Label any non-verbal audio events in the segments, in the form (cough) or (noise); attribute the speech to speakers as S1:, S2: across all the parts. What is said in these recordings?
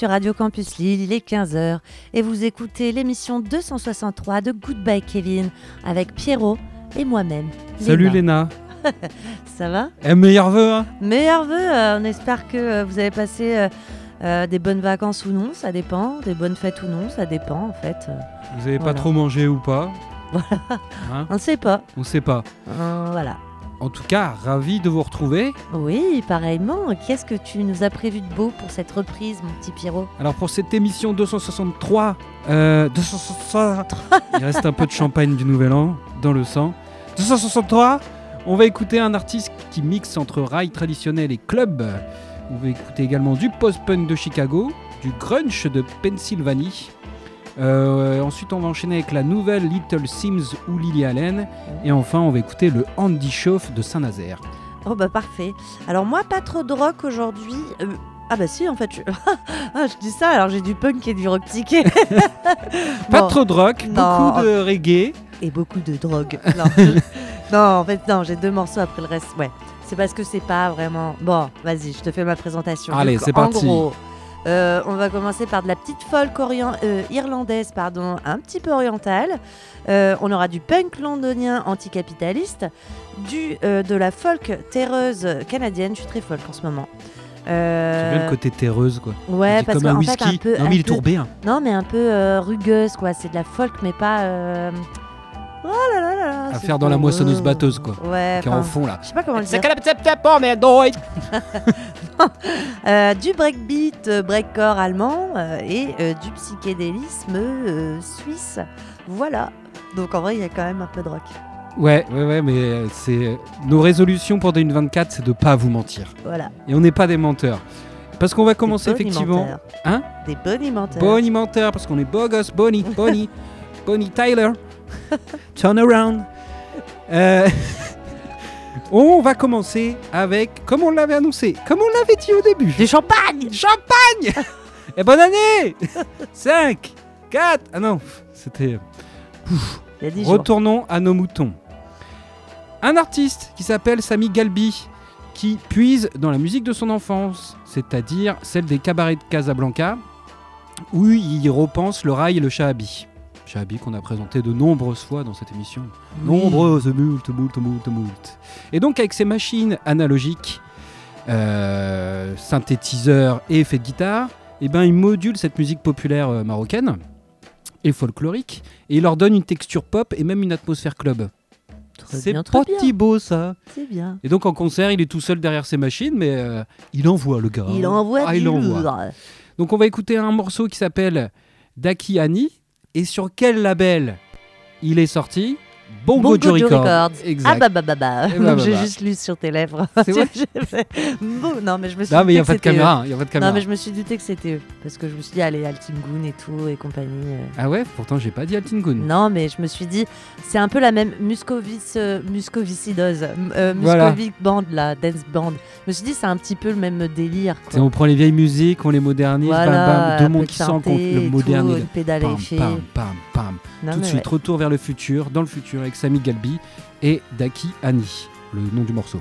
S1: sur Radio Campus Lille, il est 15h et vous écoutez l'émission 263 de Goodbye Kevin avec Pierrot et moi-même.
S2: Salut Léna. (laughs)
S1: Ça va?
S2: Eh, meilleurs vœux, hein?
S1: Meilleurs vœux, euh, on espère que euh, vous avez passé euh, des bonnes vacances ou non, ça dépend, des bonnes fêtes ou non, ça dépend en fait.
S2: Vous avez
S1: Voilà.
S2: pas trop mangé ou pas? (laughs) Hein?
S1: On ne sait pas,
S2: On sait pas.
S1: Voilà.
S2: En tout cas, ravi de vous retrouver.
S1: Oui, pareillement, qu'est-ce que tu nous as prévu de beau pour cette reprise, mon petit Pierrot?
S2: Alors pour cette émission 263, euh, 263, il reste un peu de champagne du Nouvel An dans le sang. 263, on va écouter un artiste qui mixe entre rail traditionnel et club. On va écouter également du post-punk de Chicago, du grunge de Pennsylvanie. Euh, ensuite, on va enchaîner avec la nouvelle Little Sims ou Lily Allen. Et enfin, on va écouter le Andy Chauffe de Saint-Nazaire.
S1: Oh bah parfait. Alors moi, pas trop de rock aujourd'hui. Euh, ah bah si, en fait, je... (laughs) ah, je dis ça, alors j'ai du punk et du rock psyché. (laughs) (laughs)
S2: Pas
S1: Bon.
S2: trop de rock,
S1: Non.
S2: beaucoup de reggae.
S1: Et beaucoup de drogue. Non, en fait, non, j'ai deux morceaux après le reste. Ouais, c'est parce que c'est pas vraiment... Bon, vas-y, je te fais ma présentation.
S2: Allez, c'est
S1: en
S2: parti.
S1: gros, euh, on va commencer par de la petite folk euh, irlandaise, pardon, un petit peu orientale. Euh, on aura du punk londonien anticapitaliste, du, de la folk terreuse canadienne. Je suis très folk en ce moment. Euh,
S2: bien le côté terreuse, quoi.
S1: Ouais, parce
S2: comme un
S1: qu'en
S2: whisky.
S1: fait, un peu,
S2: non, mais il est tourbé. hein.
S1: non, mais un peu rugueuse, quoi. C'est de la folk, mais pas. Oh là là là là.
S2: À faire dans la moissonneuse batteuse, quoi.
S1: Ouais.
S2: Qui est en fond, là.
S1: Je sais pas comment le dire. (laughs) Euh, du breakbeat, euh, breakcore allemand euh, et euh, du psychédélisme euh, suisse. Voilà. Donc en vrai, il y a quand même un peu de rock.
S2: Ouais, ouais, ouais, mais c'est. Nos résolutions pour 2024, c'est de pas vous mentir.
S1: Voilà.
S2: Et on n'est pas des menteurs. Parce qu'on va commencer
S1: Des
S2: effectivement.
S1: bonimenteurs.
S2: Hein?
S1: Des bonimenteurs.
S2: Bonnie menteur, parce qu'on est beau gosse, Bonnie, Bonnie, (laughs) Bonnie Tyler. (laughs) Turn around. Euh, (laughs) on va commencer avec, comme on l'avait annoncé, comme on l'avait dit au début.
S1: Du champagne
S2: Champagne (laughs) Et bonne année 5, 4, ah non, c'était...
S1: Il y a 10 jours.
S2: Retournons à nos moutons. Un artiste qui s'appelle Sami Galbi, qui puise dans la musique de son enfance, c'est-à-dire celle des cabarets de Casablanca, où il repense le rail et le shahabi. Shahabi qu'on a présenté de nombreuses fois dans cette émission. Nombreuses, moult, moult, moult, moult. Et donc avec ces machines analogiques, euh, synthétiseurs et effets de guitare, eh ben, il module cette musique populaire euh, marocaine et folklorique, et il leur donne une texture pop et même une atmosphère club. C'est pas beau ça.
S1: C'est bien.
S2: Et donc en concert, il est tout seul derrière ses machines, mais euh, il envoie le gars.
S1: Il envoie
S2: Ah,
S1: du
S2: il envoie. Donc on va écouter un morceau qui s'appelle Daki Ani. Et sur quel label? Il est sorti Bongo,
S1: Bongo
S2: Joe Records. Exact.
S1: Ah bah bah bah bah.
S2: Bah, bah,
S1: J'ai
S2: bah.
S1: juste lu sur tes lèvres.
S2: C'est (laughs) vrai
S1: J'ai fait, Bon, non mais je me suis
S2: Non mais il n'y a pas de caméra, y a pas de caméra.
S1: Non mais je me suis douté que c'était eux parce que je me suis dit allez Altingun et tout et compagnie. euh.
S2: Ah ouais, pourtant j'ai pas dit Altingun.
S1: Non mais je me suis dit c'est un peu la même Muscovic euh, Muscovicidose euh,
S2: Voilà.
S1: Muscovic band la dance band. Je me suis dit c'est un petit peu le même délire quoi.
S2: on prend les vieilles musiques, on les modernise,
S1: Voilà,
S2: bam bam, deux mondes qui
S1: synthé
S2: le
S1: tout, une pédale
S2: pam pam pam pam.
S1: Non,
S2: Tout de suite,
S1: ouais.
S2: retour vers le futur, dans le futur avec Sami Galbi et Daki Annie, le nom du morceau.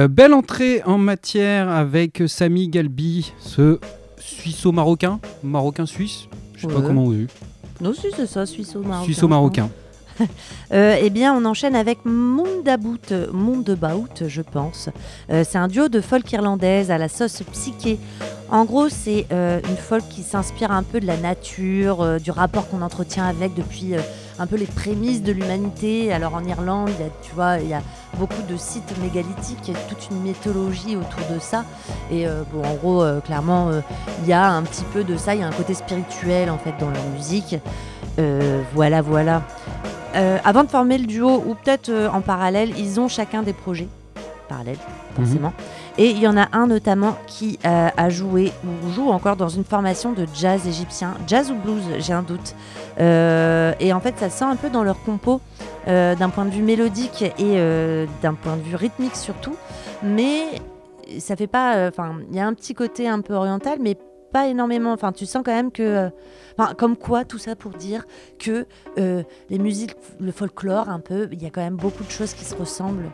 S2: Euh, belle entrée en matière avec Sami Galbi, ce suisseau-marocain, marocain-suisse, je sais pas comment on dit,
S1: Non, si, c'est ça, suisseau-marocain.
S2: suisseau-marocain. (laughs)
S1: Euh, eh bien, on enchaîne avec Mundabout, Mundabout, je pense. Euh, c'est un duo de folk irlandaise à la sauce psyché. En gros, c'est euh, une folk qui s'inspire un peu de la nature, du rapport qu'on entretient avec depuis un peu les prémices de l'humanité. Alors en Irlande, il y a, tu vois, il y a beaucoup de sites mégalithiques, il y a toute une mythologie autour de ça. Et bon, en gros, clairement, il y a un petit peu de ça. Il y a un côté spirituel en fait dans la musique. Euh, voilà, voilà. Euh, avant de former le duo, ou peut-être euh, en parallèle, ils ont chacun des projets parallèles, forcément. Et il y en a un notamment qui a joué ou joue encore dans une formation de jazz égyptien, jazz ou blues, j'ai un doute. Et en fait, ça sent un peu dans leur compo, d'un point de vue mélodique et d'un point de vue rythmique surtout. Mais ça fait pas. Enfin, il y a un petit côté un peu oriental, mais pas énormément. Enfin, tu sens quand même que. euh, Enfin, comme quoi, tout ça pour dire que euh, les musiques, le folklore, un peu, il y a quand même beaucoup de choses qui se ressemblent.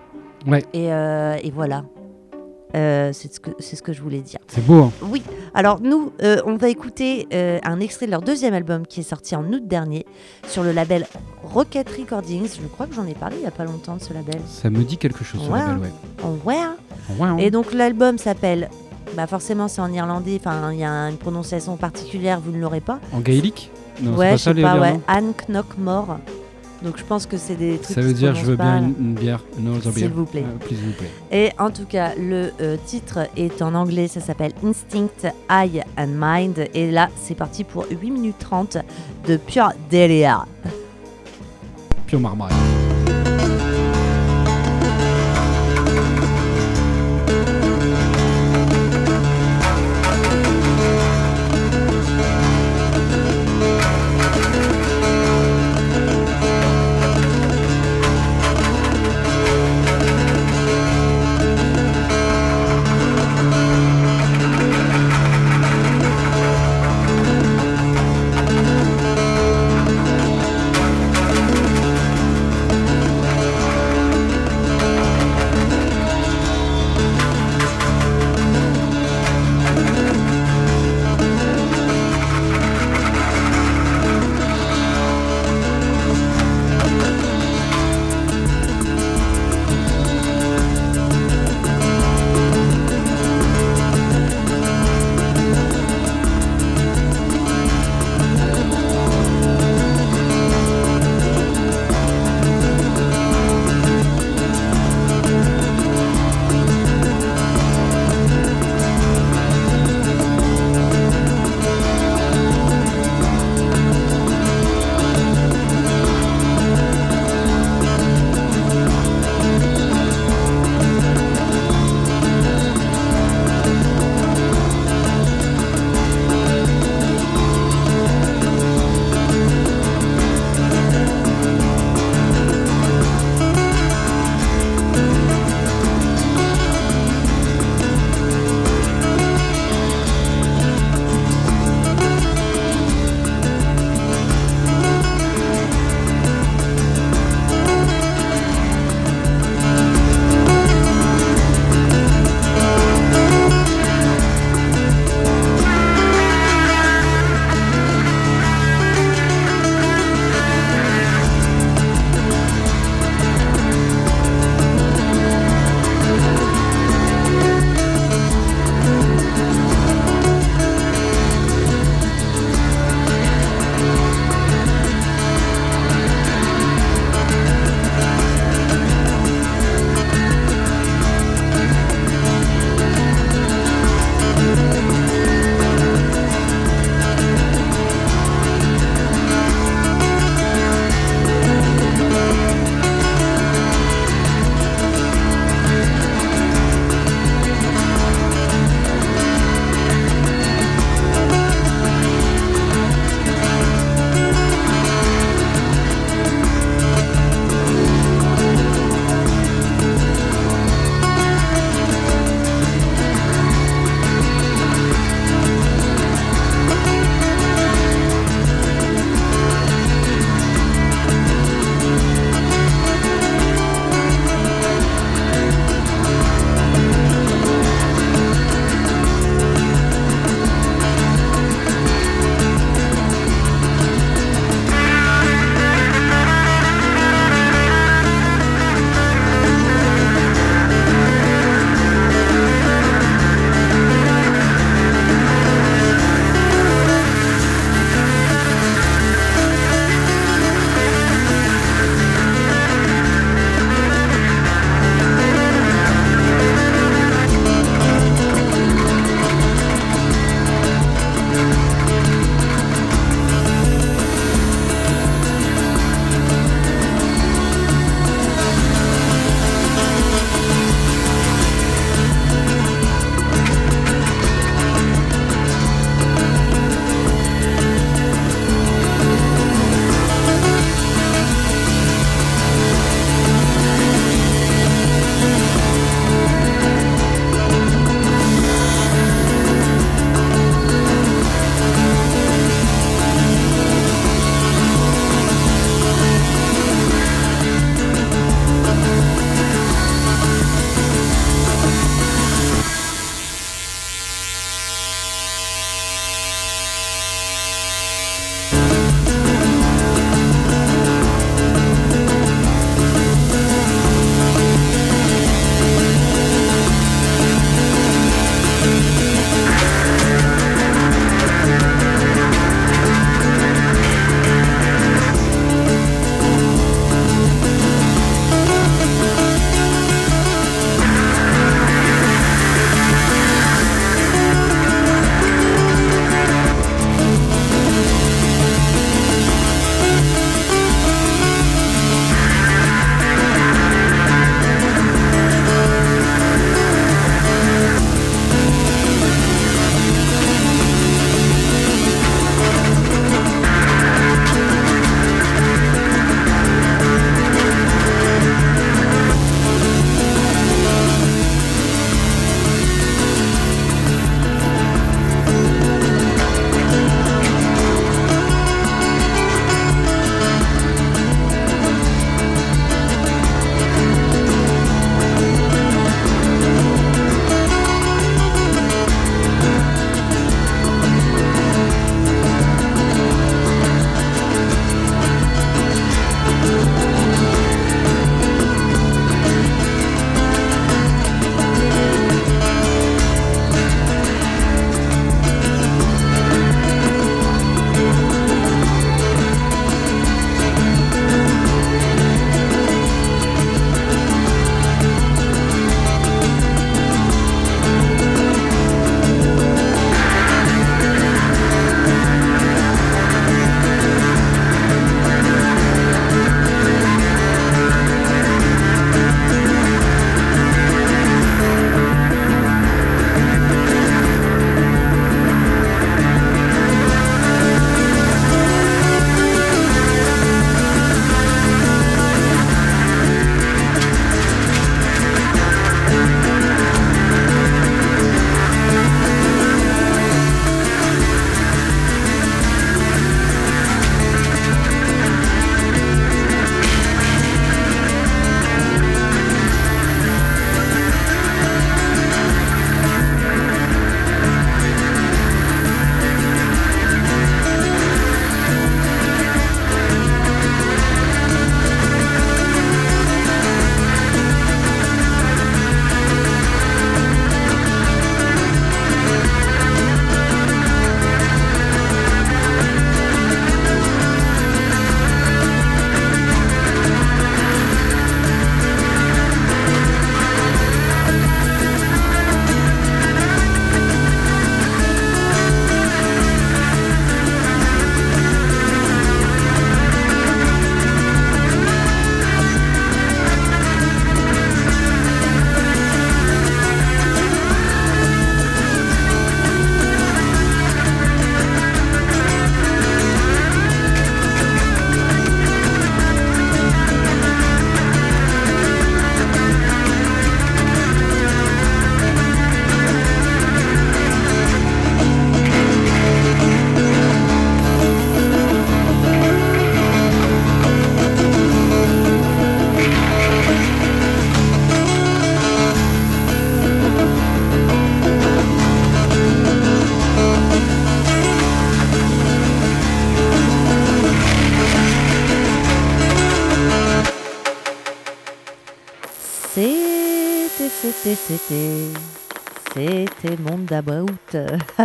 S2: Ouais.
S1: Et, euh, et voilà. C'est ce, que- ce que je voulais dire.
S2: C'est beau, hein
S1: Oui, alors nous, on va écouter un extrait de leur deuxième album qui est sorti en août dernier sur le label Rocket Recordings. Je crois que j'en ai parlé il n'y a pas longtemps de ce label.
S2: Ça me dit quelque chose, ce
S1: Ouais.
S2: label, ouais.
S1: Oh, ouais, hein.
S2: Ouais, hein.
S1: Et donc l'album s'appelle, bah forcément c'est en irlandais, enfin il y a une prononciation particulière, vous ne l'aurez pas.
S2: En gaélique Non,
S1: ouais,
S2: pas
S1: je
S2: ça,
S1: sais pas, ouais. Anne Knockmore. Donc je pense que c'est des trucs
S2: Ça veut dire je veux bien une, une bière.
S1: S'il vous plaît.
S2: Euh, please, vous plaît.
S1: Et en tout cas, le euh, titre est en anglais, ça s'appelle Instinct, Eye and Mind. Et là, c'est parti pour 8 minutes 30 de pure délire.
S2: Pure marmaille.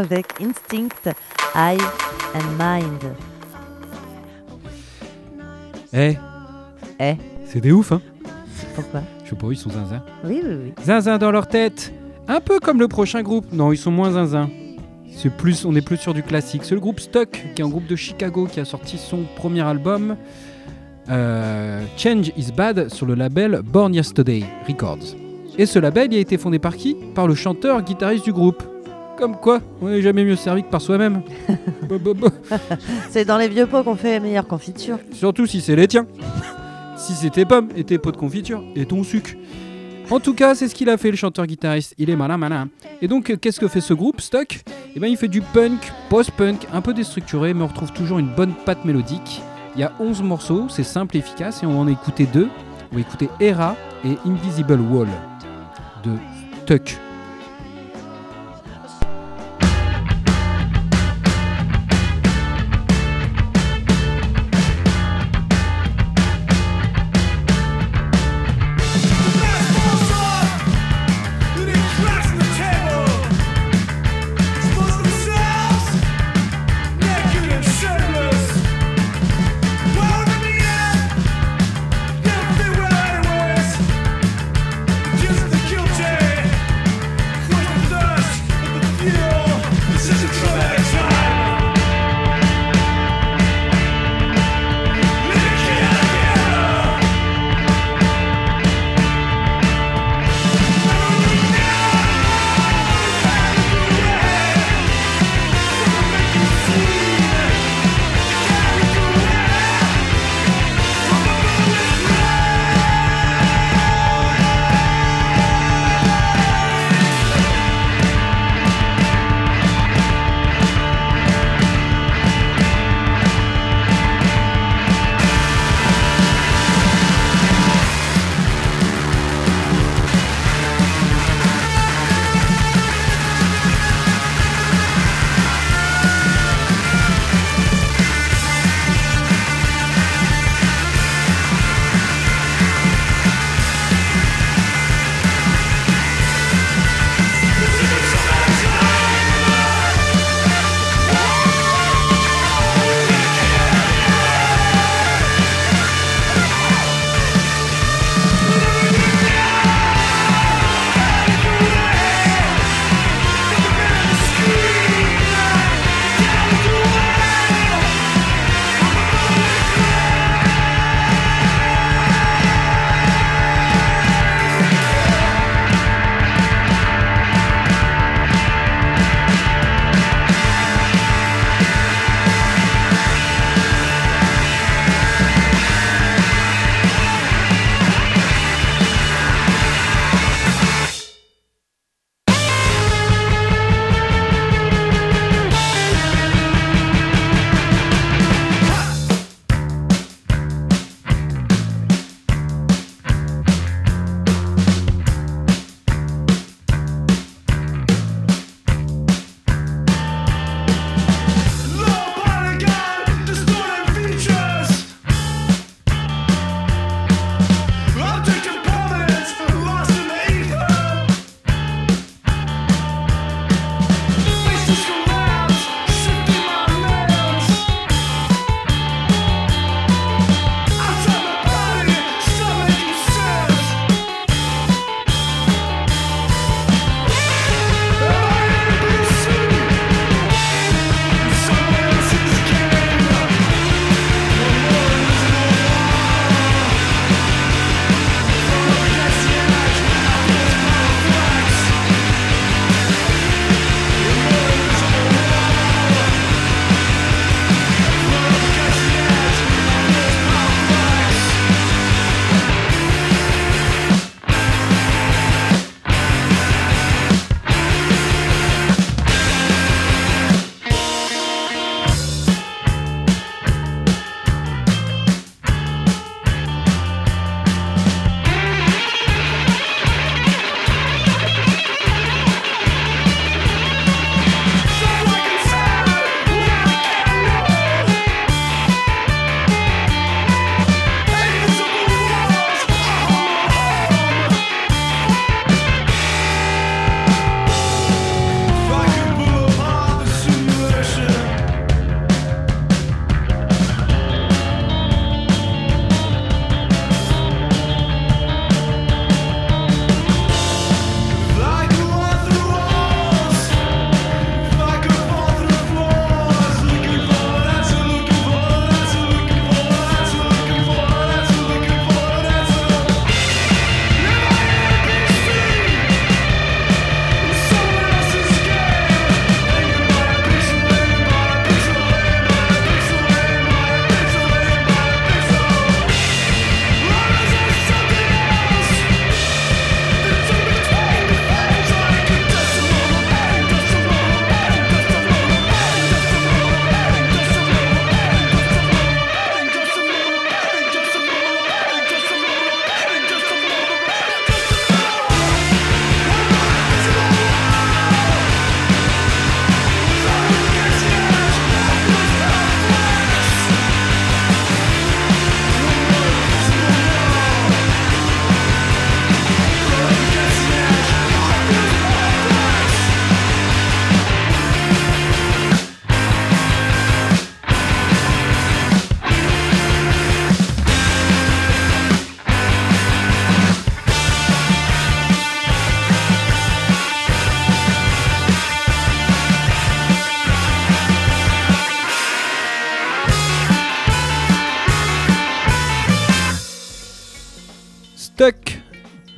S1: Avec Instinct, Eye and Mind.
S2: Eh,
S1: Eh,
S2: c'est des ouf, hein
S1: pourquoi?
S2: Je sais pas, ils sont zinzin.
S1: Oui, oui, oui.
S2: Zinzin dans leur tête. Un peu comme le prochain groupe. Non, ils sont moins zinzin. C'est plus, on est plus sur du classique. C'est le groupe Stuck, qui est un groupe de Chicago qui a sorti son premier album euh, Change is Bad sur le label Born Yesterday Records. Et ce label, il a été fondé par qui? Par le chanteur guitariste du groupe. Comme quoi, on n'est jamais mieux servi que par soi-même. (laughs)
S1: C'est dans les vieux pots qu'on fait les meilleures confitures.
S2: Surtout si c'est les tiens. si c'est tes pommes et tes pots de confiture et ton sucre. En tout cas, c'est ce qu'il a fait le chanteur-guitariste. Il est malin, malin. Et donc, euh, qu'est-ce que fait ce groupe, Stock? Eh ben, il fait du punk, post-punk, un peu déstructuré, mais on retrouve toujours une bonne patte mélodique. Il y a 11 morceaux, c'est simple et efficace, et on va en écouter deux. On va écouter Era et Invisible Wall de Stuck.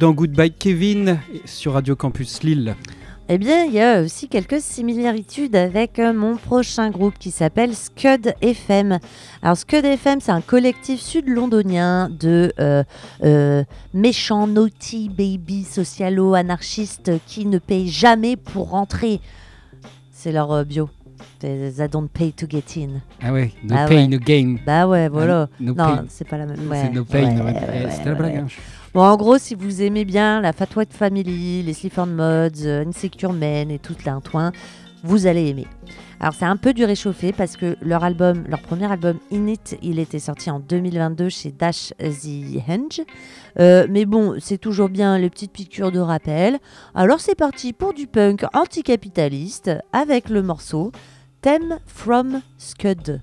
S2: Dans Goodbye Kevin sur Radio Campus Lille.
S1: Eh bien, il y a aussi quelques similitudes avec euh, mon prochain groupe qui s'appelle Scud FM. Alors, Scud FM, c'est un collectif sud-londonien de euh, euh, méchants, naughty baby socialo-anarchistes qui ne payent jamais pour rentrer. C'est leur euh, bio. They don't pay to get in.
S2: Ah ouais, no
S1: Ah ouais.
S2: no gain.
S1: Bah ouais, voilà.
S2: Ah, no
S1: non, c'est pas la même.
S2: C'est
S1: ouais,
S2: no no- C'était la blague. hein.
S1: Bon, en gros, si vous aimez bien la Fat White Family, les Sleaford Mods, euh, Insecure Men et tout l'intouin, vous allez aimer. Alors, c'est un peu du réchauffé parce que leur album, leur premier album Init, il était sorti en 2022 chez Dash the Henge. Euh, mais bon, c'est toujours bien les petites piqûres de rappel. Alors, c'est parti pour du punk anticapitaliste avec le morceau Theme from Scud.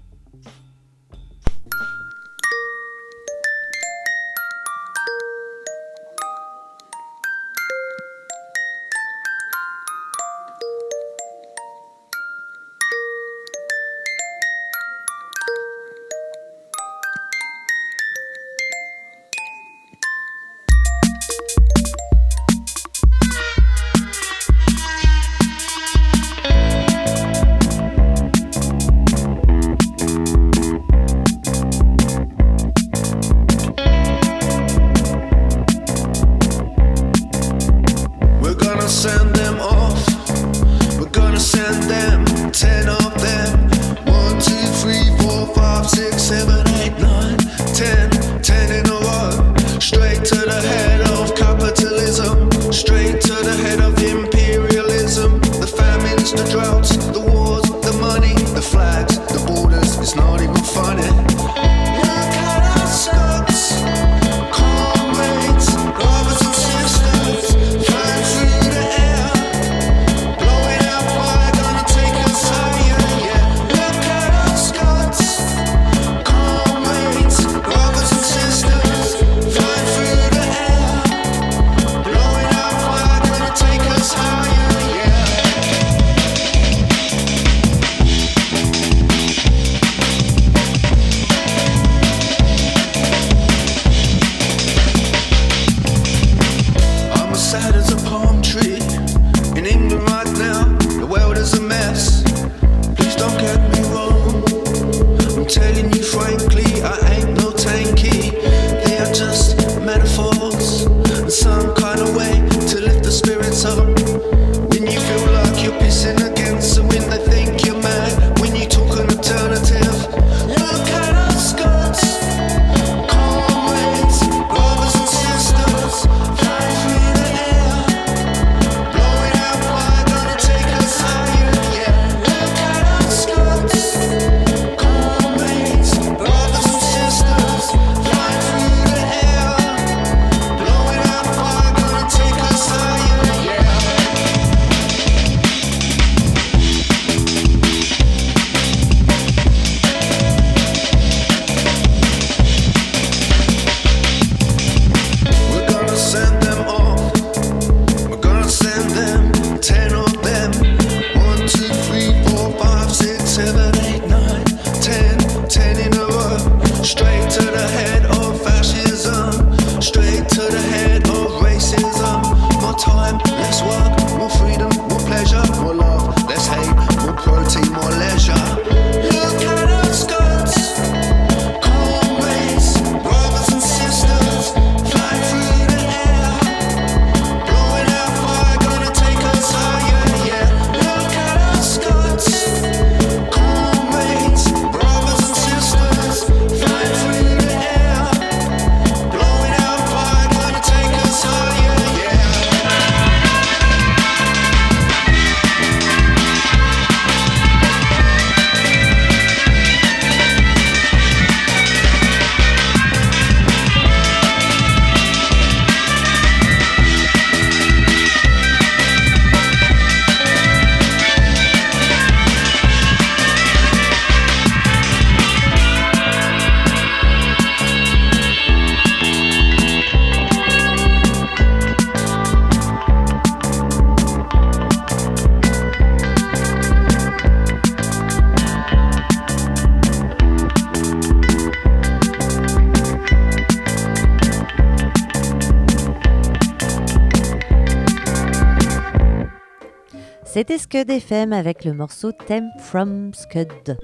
S1: C'était Scud FM avec le morceau Theme from Scud.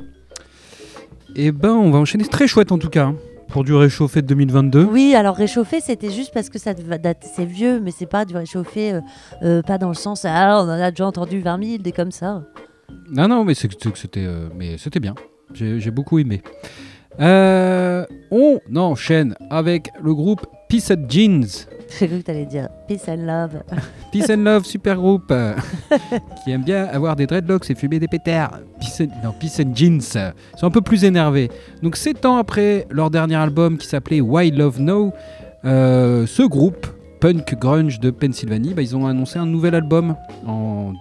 S2: Et ben, on va enchaîner. Très chouette en tout cas. hein, Pour du réchauffé de 2022.
S1: Oui, alors réchauffer, c'était juste parce que ça va dater- c'est vieux, mais c'est pas du réchauffé, euh, euh, pas dans le sens ah on en a déjà entendu 20 000 des comme ça.
S2: Non, non, mais c'était, euh, mais c'était bien. J'ai beaucoup aimé. On enchaîne avec le groupe Peace and Jeans. (laughs)
S1: J'ai cru que t'allais dire peace and love. (laughs)
S2: Peace and Love, super groupe euh, (laughs) qui aime bien avoir des dreadlocks et fumer des pétards. Peace and, non, Peace and Jeans, euh, ils sont un peu plus énervés. Donc, 7 ans après leur dernier album qui s'appelait Why Love No, euh, ce groupe punk grunge de Pennsylvanie, bah, ils ont annoncé un nouvel album en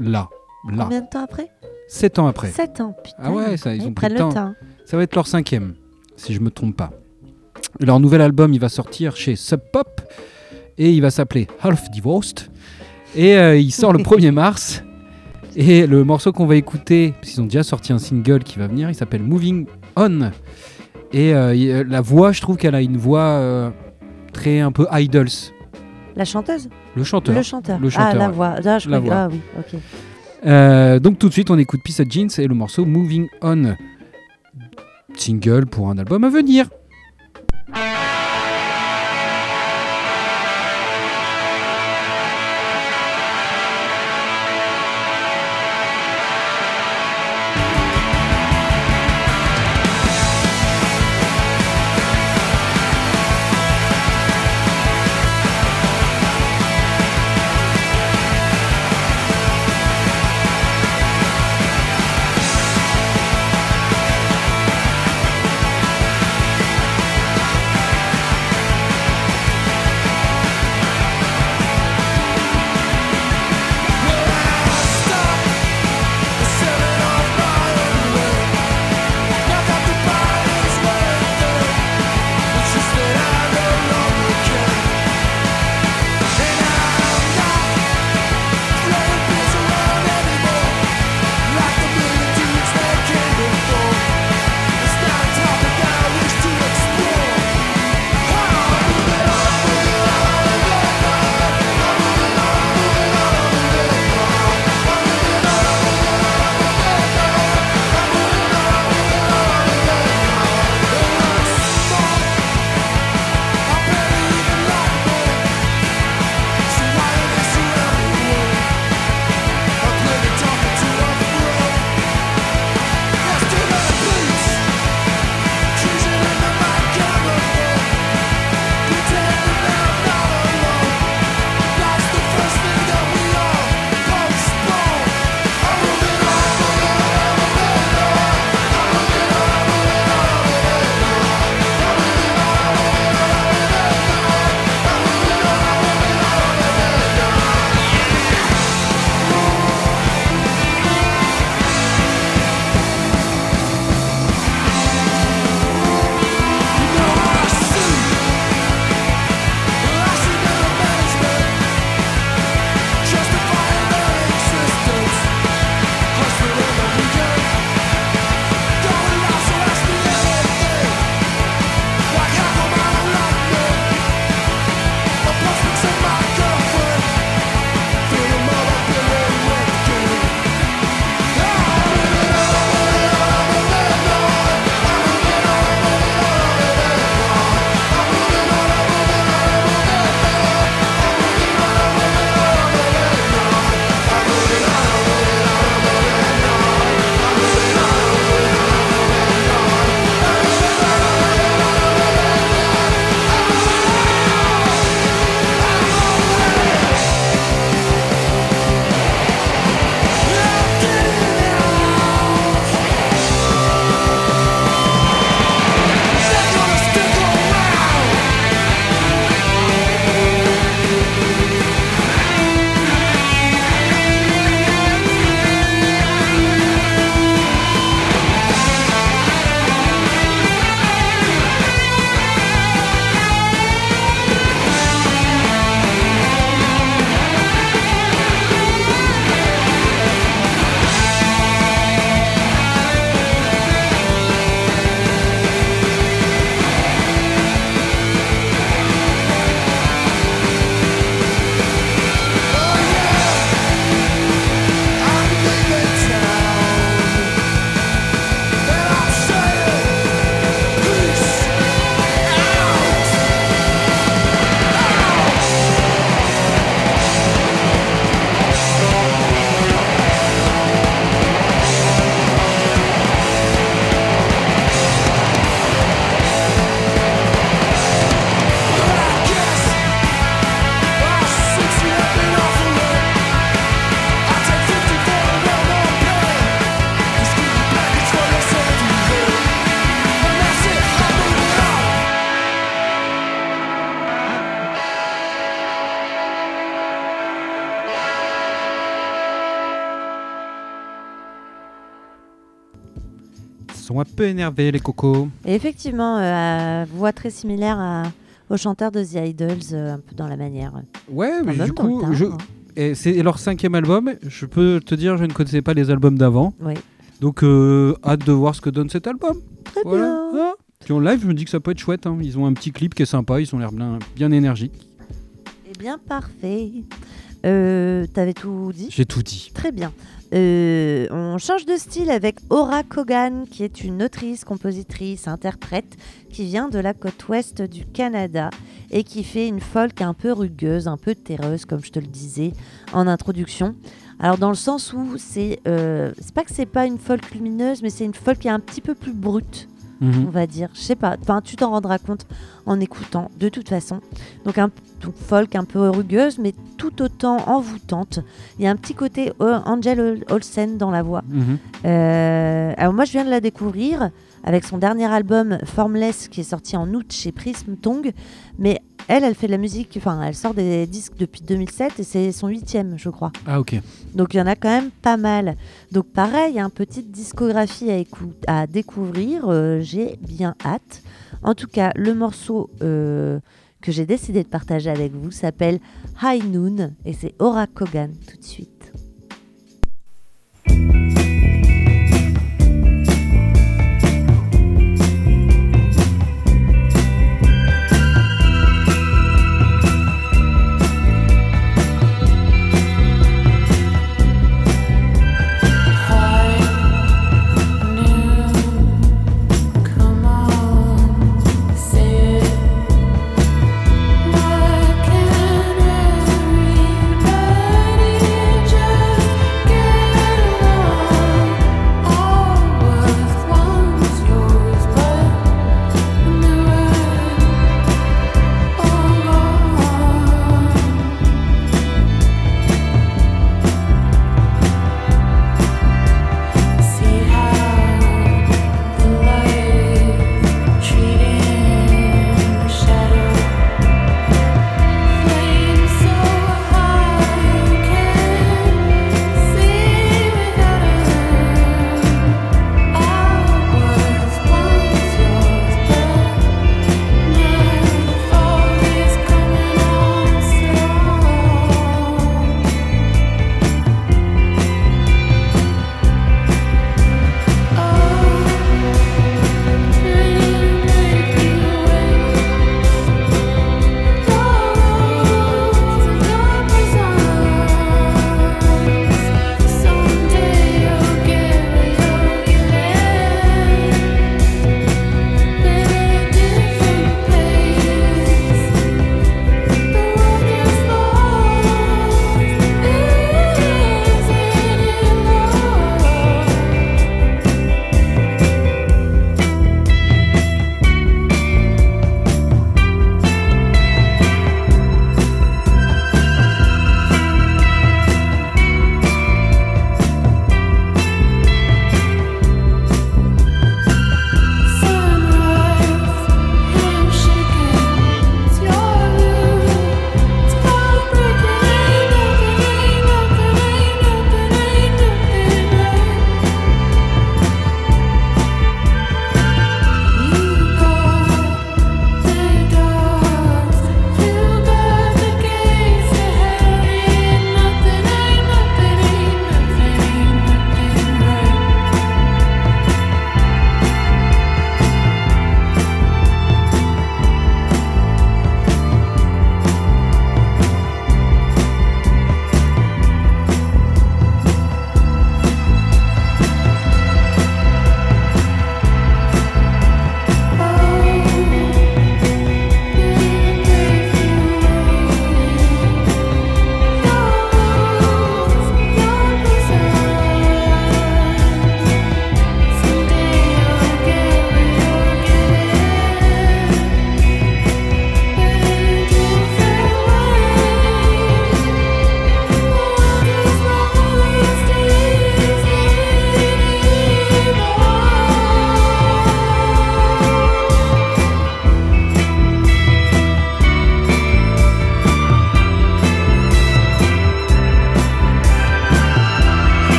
S2: là, là,
S1: Combien de temps après?
S2: 7 ans après.
S1: 7 ans, putain.
S2: Ah ouais, ça, ils ont pris
S1: prennent
S2: le
S1: le
S2: temps.
S1: temps.
S2: Ça va être leur cinquième, si je me trompe pas. Leur nouvel album, il va sortir chez Sub Pop et il va s'appeler Half Divorced. Et euh, il sort le (laughs) 1er mars. Et le morceau qu'on va écouter, parce qu'ils ont déjà sorti un single qui va venir, il s'appelle Moving On. Et euh, la voix, je trouve qu'elle a une voix euh, très un peu idols.
S1: La chanteuse?
S2: Le chanteur.
S1: Le chanteur.
S2: Le chanteur,
S1: Ah, la voix. Ah, je
S2: La
S1: croyais-
S2: voix.
S1: Ah oui, ok.
S2: Euh, donc tout de suite, on écoute of Jeans et le morceau Moving On. Single pour un album à venir.
S3: Moving
S2: sont un peu énervés, les cocos.
S1: Et effectivement, euh, voix très similaire à, au chanteur de The Idols, euh, un peu dans la manière.
S2: Ouais, mais du coup, je-
S1: hein.
S2: et c'est leur cinquième album. Je peux te dire, je ne connaissais pas les albums d'avant.
S1: Oui.
S2: Donc, euh, hâte de voir ce que donne cet album.
S1: Très
S2: Voilà.
S1: bien.
S2: Ah. Puis en live, je me dis que ça peut être chouette. hein. Ils ont un petit clip qui est sympa. Ils ont l'air bien, bien énergiques.
S1: Eh bien, parfait. Euh, T'avais tout dit
S2: J'ai tout dit.
S1: Très bien. Euh, on change de style avec Aura Kogan, qui est une autrice, compositrice, interprète, qui vient de la côte ouest du Canada et qui fait une folk un peu rugueuse, un peu terreuse, comme je te le disais en introduction. Alors dans le sens où c'est, euh, c'est pas que c'est pas une folk lumineuse, mais c'est une folk qui est un petit peu plus brute
S2: Mhm.
S1: on va dire. Je sais pas. Enfin, tu t'en rendras compte en écoutant, de toute façon. Donc, un donc folk un peu rugueuse, mais tout autant envoûtante. Il y a un petit côté euh, Angel Ol- Olsen dans la voix.
S2: Mhm.
S1: Euh, alors, moi, je viens de la découvrir avec son dernier album Formless qui est sorti en août chez Prism Tongue. Mais elle, elle fait de la musique, enfin, elle sort des disques depuis 2007 et c'est son huitième, je crois.
S2: Ah, ok.
S1: Donc il y en a quand même pas mal. Donc pareil, une petite discographie à découvrir. euh, j'ai bien hâte. En tout cas, le morceau euh, que j'ai décidé de partager avec vous s'appelle High Noon et c'est Aura Kogan tout de suite.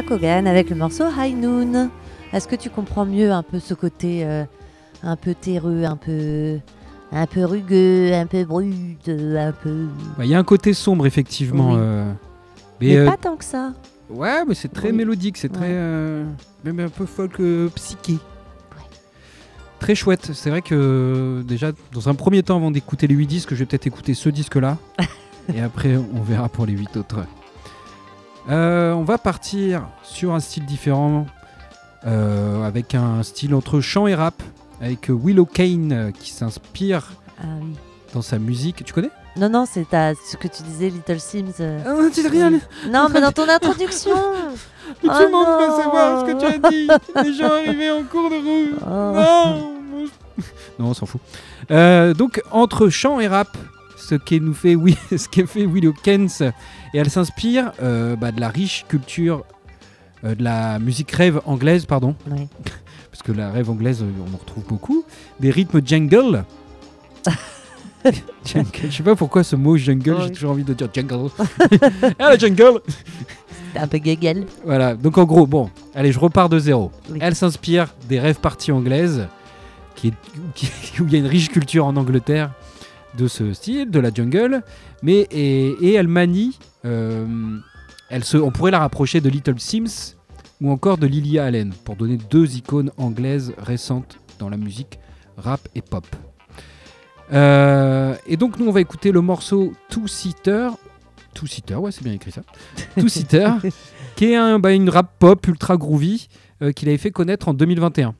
S1: Au Rakogan avec le morceau High Noon. Est-ce que tu comprends mieux un peu ce côté euh, un peu terreux, un peu un peu rugueux, un peu brut, euh, un peu.
S2: Bah, Il y a un côté sombre, effectivement.
S1: Oui.
S2: euh,
S1: Mais,
S2: mais euh,
S1: pas tant que ça.
S2: ouais, mais c'est très
S1: Oui.
S2: mélodique, c'est très.
S1: Ouais.
S2: même un peu folk psyché. Très chouette. C'est vrai que déjà, dans un premier temps, avant d'écouter les 8 disques, je vais peut-être écouter ce disque-là. (laughs) et après, on verra pour les 8 autres. Euh, on va partir sur un style différent, euh, avec un style entre chant et rap, avec Willow Kane euh, qui s'inspire
S1: Ah oui.
S2: dans sa musique. Tu connais?
S1: Non, non, c'est ce que tu disais, Little Sims. euh.
S2: Ah, tu rien.
S1: Non, mais dans ton introduction. Oh (laughs)
S2: tout le monde
S1: non.
S2: va savoir ce que tu as dit. Les gens arrivés en cours de route.
S1: Oh. (laughs)
S2: Non, on s'en fout. Euh, donc entre chant et rap, ce qui nous fait, oui, (laughs) ce qui fait Willow Kens, et elle s'inspire euh, bah, de la riche culture euh, de la musique rêve anglaise, pardon,
S1: Oui. (laughs)
S2: parce que la rêve anglaise, euh, on en retrouve beaucoup, des rythmes jungle. (laughs) jungle. Je sais pas pourquoi ce mot jungle,
S1: Oh
S2: j'ai
S1: oui.
S2: toujours envie de dire jungle. ah la jungle
S1: Un peu gagel.
S2: Voilà, donc en gros, bon, allez, je repars de zéro.
S1: Oui.
S2: Elle s'inspire des rêves parties anglaises, qui est, qui- où il y a une riche culture en Angleterre de ce style, de la jungle, mais et, et elle manie, euh, elle se, on pourrait la rapprocher de Little Sims ou encore de Lilia Allen, pour donner deux icônes anglaises récentes dans la musique rap et pop. Euh, et donc nous on va écouter le morceau Two Seater, Two Seater, ouais c'est bien écrit ça, Two (laughs) Seater, qui est un, bah, une rap pop ultra groovy euh, qu'il avait fait connaître en 2021.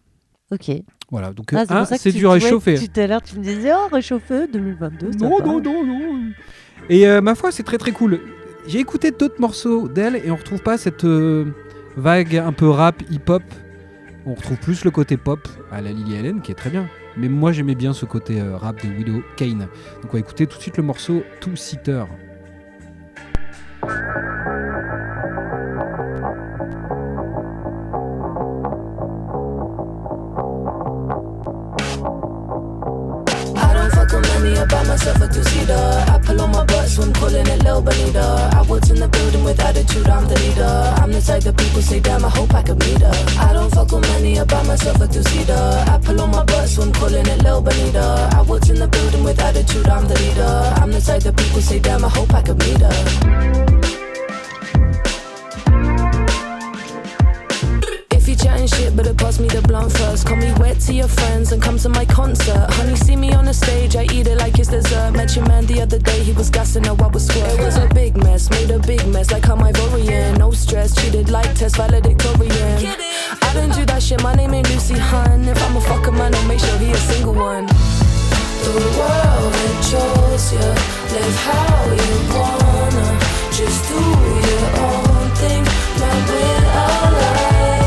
S1: Ok.
S2: Voilà, donc
S1: Ah,
S2: euh,
S1: pour
S2: un,
S1: ça que
S2: c'est
S1: tu-
S2: du réchauffer.
S1: Tout à l'heure, tu me disais, oh, réchauffé 2022. ça
S2: Non, non, non, non. Et euh, ma foi, c'est très très cool. J'ai écouté d'autres morceaux d'elle et on retrouve pas cette euh, vague un peu rap, hip-hop. On retrouve plus le côté pop à la Lily Allen qui est très bien. Mais moi j'aimais bien ce côté euh, rap de Widow Kane. Donc on va écouter tout de suite le morceau Two Seater.
S4: Myself a two-seater. I pull on my butt, so I'm calling it Lil Bonita. I walked in the building with attitude, I'm the leader. I'm the type that people say, damn, I hope I could meet her. I don't fuck with money, I buy myself a two-seater. I pull on my butt, so I'm calling it Lil Bonita. I walked in the building with attitude, I'm the leader. I'm the type that people say, damn, I hope I could meet her. Shit, better pass me the blunt first. Call me wet to your friends and come to my concert. Honey, see me on the stage, I eat it like it's dessert. Met your man the other day, he was gassing, now I was squirt. It was a big mess, made a big mess, like I'm Ivorian. No stress, treated like test valedictorian. I don't do that shit, my name ain't Lucy Hun. If I'm a fucker man, I'll make sure he a single one. The world it chose you, live how you wanna. Just do your own thing, man, we're alive.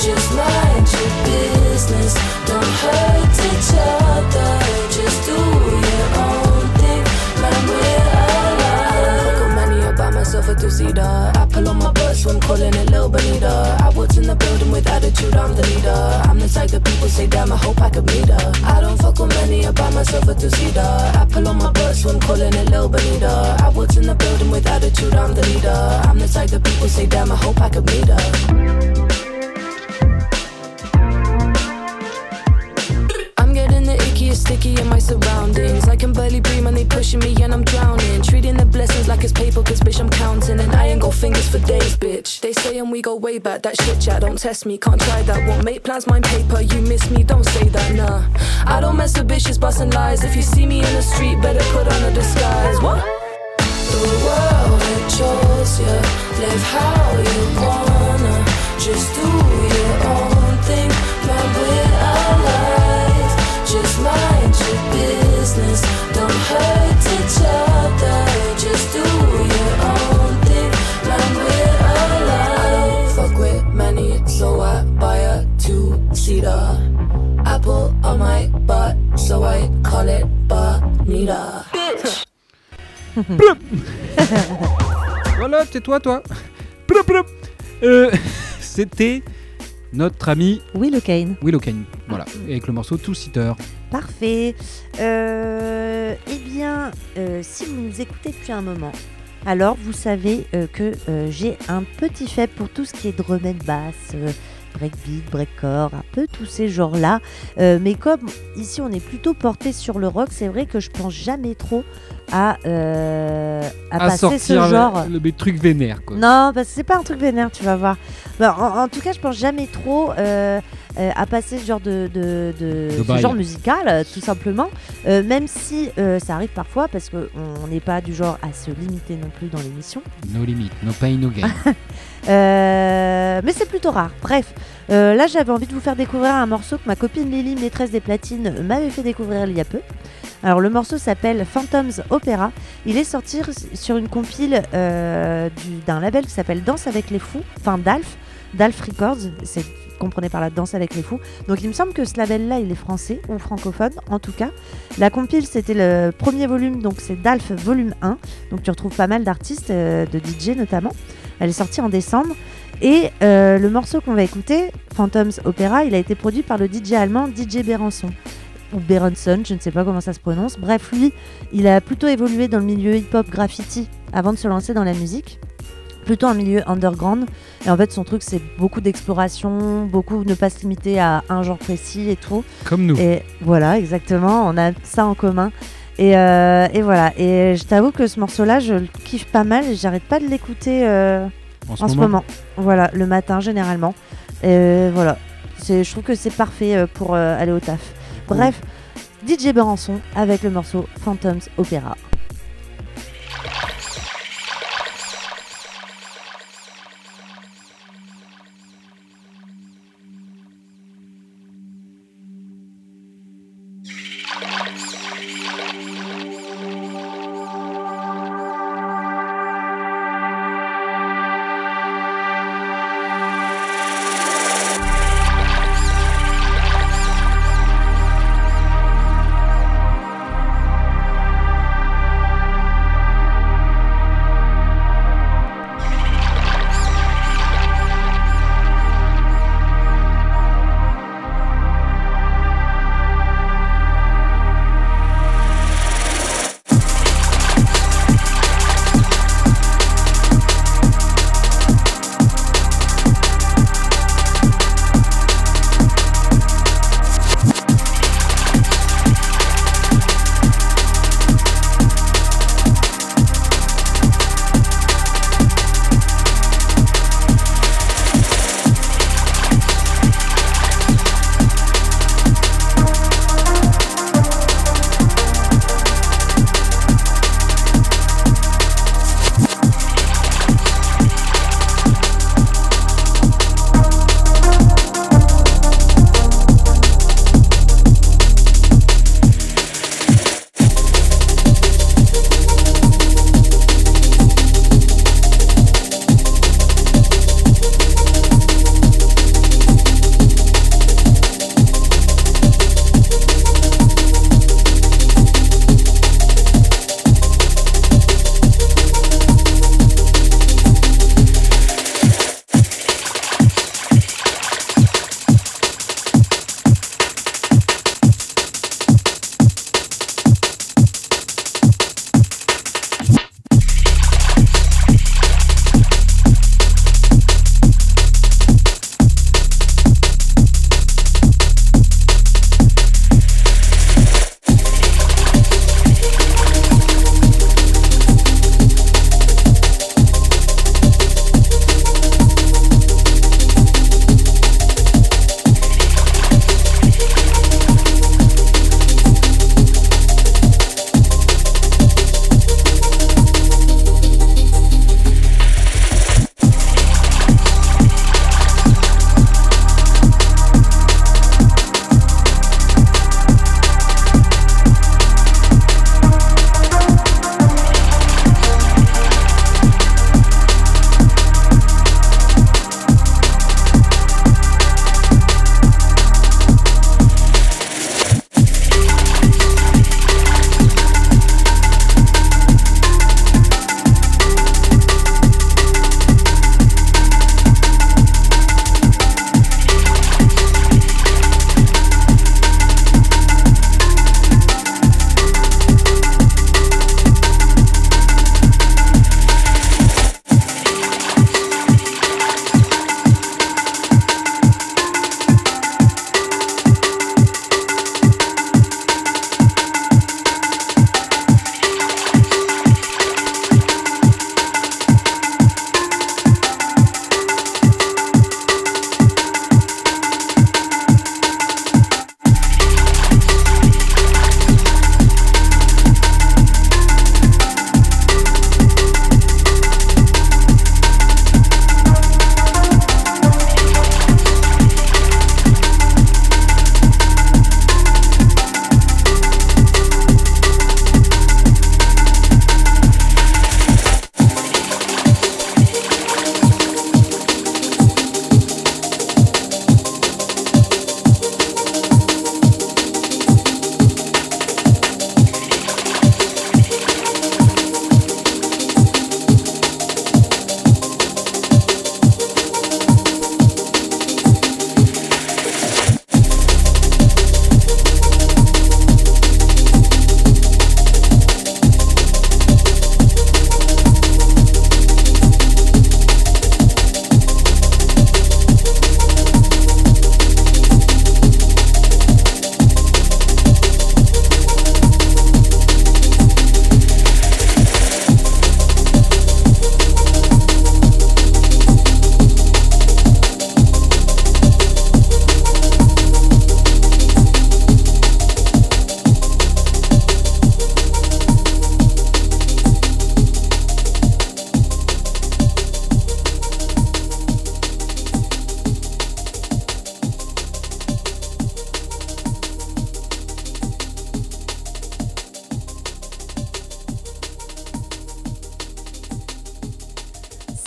S4: Just mind your business, don't hurt each other. Just do your own thing, man, we're alive. With money, I buy myself a two-seater. I pull on my butt, so I'm calling it Lil Bonita. I walked in the building with attitude, I'm the leader. I'm the type that people say, damn, I hope I could meet her. I don't fuck with money, I buy myself a two-seater. I pull on my butt, so I'm calling it Lil Bonita. I walked in the building with attitude, I'm the leader. I'm the type that people say, damn, I hope I could meet her. Sticky in my surroundings. I can barely breathe and they pushing me and I'm drowning. Treating the blessings like it's paper, cause bitch, I'm counting. And I ain't got fingers for days, bitch. They say and we go way back, that shit chat, don't test me, can't try that. Won't make plans, mind paper, you miss me, don't say that, nah. I don't mess with bitches busting lies. If you see me in the street, better put on a disguise. What? The world it chose you, live how you wanna. Just do your own thing, man, we're business, don't hurt each other. Just do your own thing, man, we're alive. Fuck with many, so I buy a two-seater. Apple on my butt, so I call it Bonita. Bitch. (laughs)
S2: Voilà, tais-toi, toi. Plop. Euh, (laughs) C'était notre ami
S1: Willow Kane.
S2: Willow Kane. Voilà, avec le morceau Two Seater.
S1: Parfait. Euh, eh bien, euh, si vous nous écoutez depuis un moment, Alors, vous savez euh, que j'ai un petit faible pour tout ce qui est drum and bass, breakbeat, breakcore, un peu tous ces genres-là. Mais comme ici, on est plutôt porté sur le rock, c'est vrai que je pense jamais trop à, euh, à,
S2: À
S1: passer
S2: sortir
S1: ce genre.
S2: le, le truc vénère, quoi.
S1: Non, parce que c'est pas un truc vénère, tu vas voir. Bah, en, en tout cas, je pense jamais trop euh, euh, à passer ce genre de, de, ce genre musical, tout simplement. Même si ça arrive parfois, parce qu'on n'est pas du genre à se limiter non plus dans l'émission.
S2: No limit, no pain, no gain. (laughs)
S1: Euh, mais c'est plutôt rare. Bref, là j'avais envie de vous faire découvrir un morceau que ma copine Lily, maîtresse des platines, m'avait fait découvrir il y a peu. Alors le morceau s'appelle Phantoms Opera. Il est sorti sur une compile euh, du- d'un label qui s'appelle Danse avec les fous, enfin Dalf, Dalf Records. C'est comprenez par la danse avec les fous. Donc il me semble que ce label-là, il est français ou francophone en tout cas. La compile, c'était le premier volume, donc c'est Dalf volume 1. Donc tu retrouves pas mal d'artistes, euh, de DJ notamment. Elle est sortie en décembre. Et euh, le morceau qu'on va écouter, Phantoms Opera, il a été produit par le DJ allemand DJ Berenson. Ou Berenson, je ne sais pas comment ça se prononce. Bref, lui, il a plutôt évolué dans le milieu hip-hop graffiti avant de se lancer dans la musique. Plutôt en milieu underground. Et en fait, son truc, c'est beaucoup d'exploration, beaucoup ne pas se limiter à un genre précis et tout.
S2: Comme nous.
S1: Et voilà, exactement, on a ça en commun. Et, euh, et voilà, et je t'avoue que ce morceau-là, je le kiffe pas mal et j'arrête pas de l'écouter euh,
S2: en ce
S1: en ce
S2: moment.
S1: Voilà, le matin généralement. Et voilà, je trouve que c'est parfait euh, pour euh, aller au taf. Bref, DJ Berenson avec le morceau Phantoms Opera.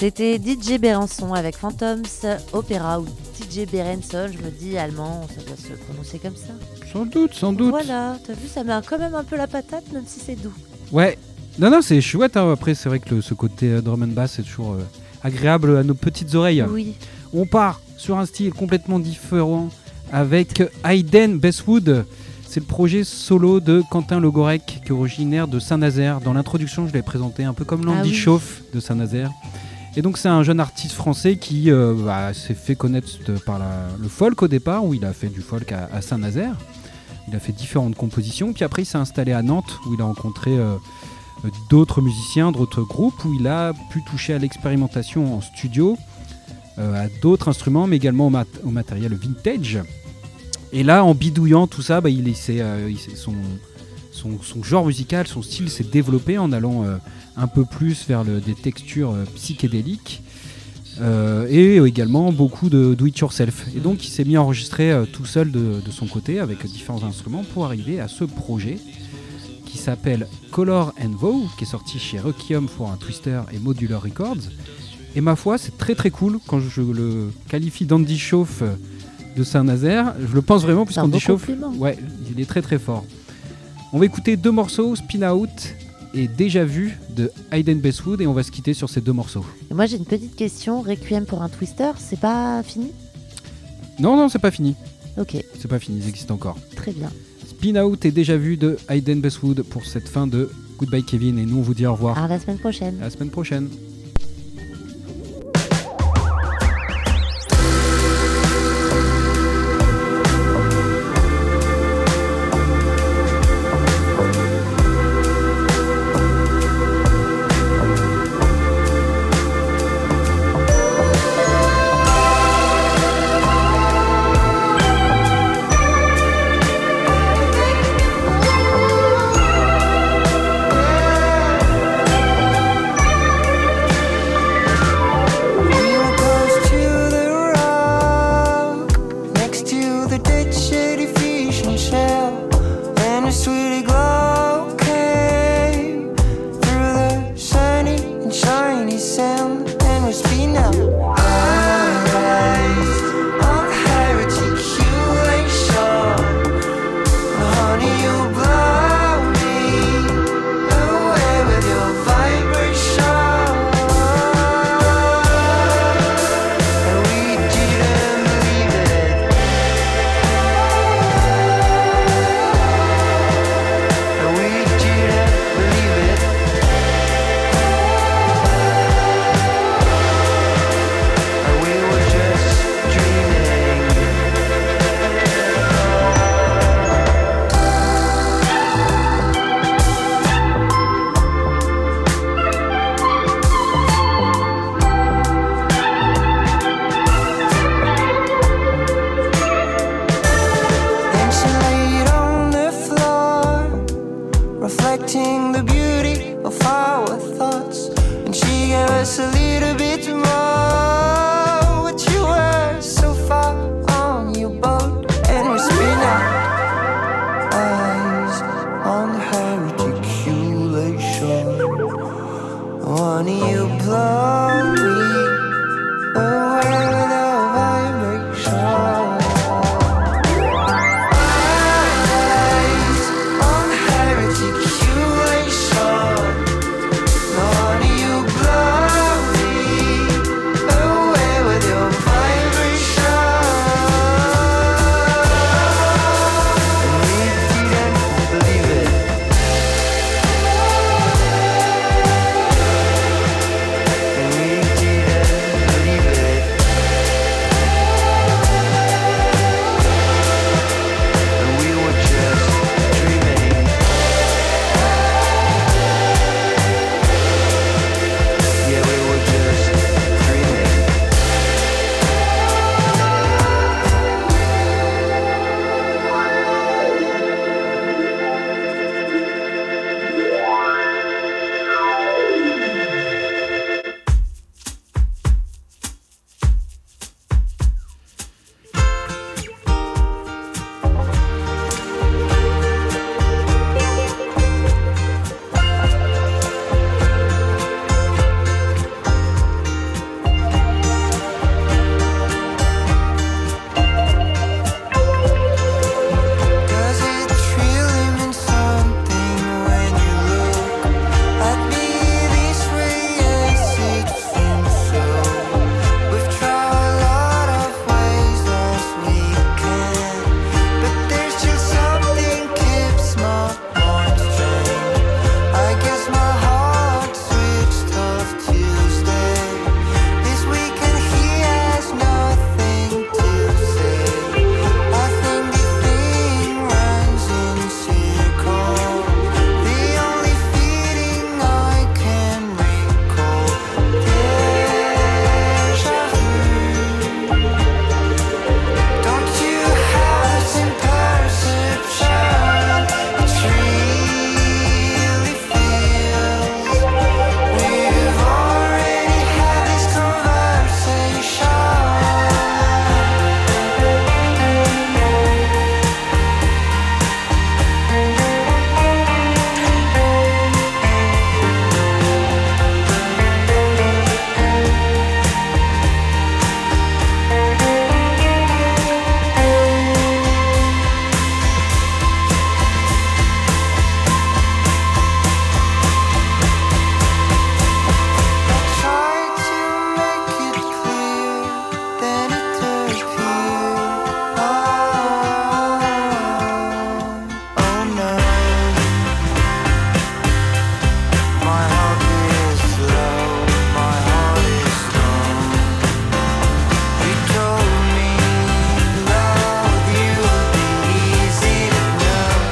S1: C'était DJ Berenson avec Phantoms Opera ou DJ Berenson, je me dis allemand, ça doit se prononcer comme ça.
S2: Sans doute, sans doute.
S1: Voilà, t'as vu, ça met quand même un peu la patate, même si c'est doux.
S2: Ouais. Non, non, c'est chouette. hein. Après, c'est vrai que le- ce côté euh, drum and bass est toujours euh, agréable à nos petites oreilles.
S1: Oui.
S2: On part sur un style complètement différent avec Hayden Bestwood. C'est le projet solo de Quentin Logorec, qui est originaire de Saint-Nazaire. Dans l'introduction, je l'ai présenté un peu comme Landy
S1: Ah oui.
S2: Chauffe de Saint-Nazaire. Et donc, c'est un jeune artiste français qui euh, bah, s'est fait connaître par le folk au départ, où il a fait du folk à, Saint-Nazaire. Il a fait différentes compositions. Puis après, il s'est installé à Nantes, où il a rencontré euh, d'autres musiciens, d'autres groupes, où il a pu toucher à l'expérimentation en studio, euh, à d'autres instruments, mais également au, mat- au matériel vintage. Et là, en bidouillant tout ça, bah, il, il son, genre musical, son style s'est développé en allant un peu plus vers le- des textures euh, psychédéliques. euh, et également beaucoup de do it yourself. Et donc il s'est mis à enregistrer euh, tout seul de, de son côté avec différents instruments pour arriver à ce projet qui s'appelle Color and Vow, qui est sorti chez Requiem for un Twister et Modular Records. Et ma foi, c'est très très cool quand je le qualifie d'Andy Chauffe de Saint-Nazaire. Je le pense vraiment, puisqu'Andy Chauffe, ouais, il est très très fort. On va écouter deux morceaux, Spin Out et Déjà Vu de Hayden Bestwood, et on va se quitter sur ces deux morceaux.
S1: Et moi j'ai une petite question, Requiem pour un twister, c'est pas fini?
S2: Non, non, c'est pas fini.
S1: Ok,
S2: C'est pas fini, ils existent encore.
S1: très bien.
S2: Spin Out et Déjà Vu de Hayden Bestwood pour cette fin de Goodbye Kevin, et nous on vous dit au revoir.
S1: À la semaine prochaine.
S2: À la semaine prochaine.